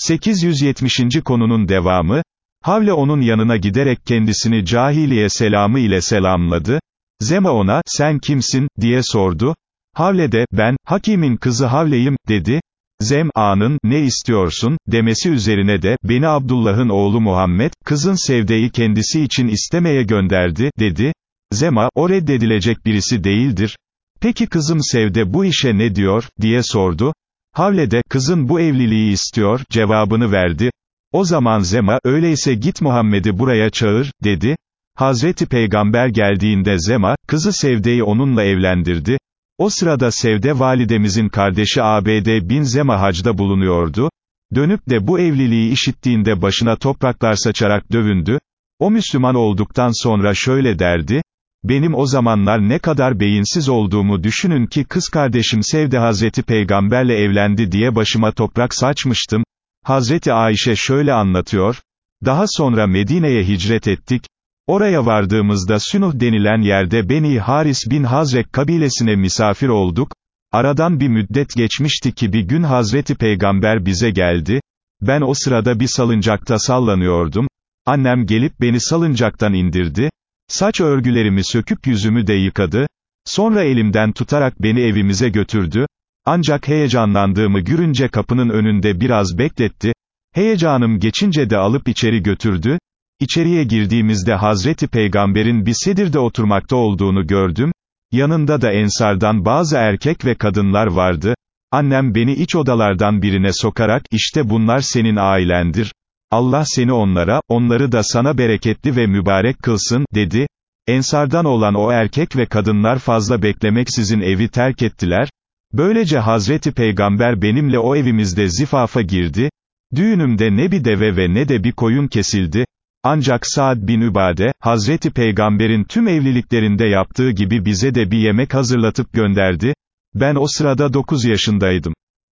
870. konunun devamı, Havle onun yanına giderek kendisini cahiliye selamı ile selamladı, Zema ona, sen kimsin, diye sordu, Havle de, ben, Hakim'in kızı Havle'yim, dedi, Zem'a'nın, ne istiyorsun, demesi üzerine de, beni Abdullah'ın oğlu Muhammed, kızın Sevde'yi kendisi için istemeye gönderdi, dedi, Zema, o reddedilecek birisi değildir, peki kızım Sevde bu işe ne diyor, diye sordu, Havle de, kızın bu evliliği istiyor, cevabını verdi, o zaman Zema, öyleyse git Muhammed'i buraya çağır, dedi, Hazreti Peygamber geldiğinde Zema, kızı Sevde'yi onunla evlendirdi, o sırada Sevde validemizin kardeşi ABD bin Zema hacda bulunuyordu, dönüp de bu evliliği işittiğinde başına topraklar saçarak dövündü, o Müslüman olduktan sonra şöyle derdi, benim o zamanlar ne kadar beyinsiz olduğumu düşünün ki kız kardeşim Sevde Hazreti Peygamberle evlendi diye başıma toprak saçmıştım, Hazreti Ayşe şöyle anlatıyor, daha sonra Medine'ye hicret ettik, Oraya vardığımızda Sünuh denilen yerde Beni Haris bin Hazrek kabilesine misafir olduk, aradan bir müddet geçmişti ki bir gün Hazreti Peygamber bize geldi, ben o sırada bir salıncakta sallanıyordum, annem gelip beni salıncaktan indirdi, saç örgülerimi söküp yüzümü de yıkadı, sonra elimden tutarak beni evimize götürdü, ancak heyecanlandığımı görünce kapının önünde biraz bekletti, heyecanım geçince de alıp içeri götürdü, İçeriye girdiğimizde Hazreti Peygamber'in bir sedirde oturmakta olduğunu gördüm, yanında da ensardan bazı erkek ve kadınlar vardı, annem beni iç odalardan birine sokarak, işte bunlar senin ailendir, Allah seni onlara, onları da sana bereketli ve mübarek kılsın, dedi, ensardan olan o erkek ve kadınlar fazla beklemeksizin evi terk ettiler, böylece Hazreti Peygamber benimle o evimizde zifafa girdi, düğünümde ne bir deve ve ne de bir koyun kesildi, ancak Saad bin Übade, Hazreti Peygamber'in tüm evliliklerinde yaptığı gibi bize de bir yemek hazırlatıp gönderdi, ben o sırada 9 yaşındaydım.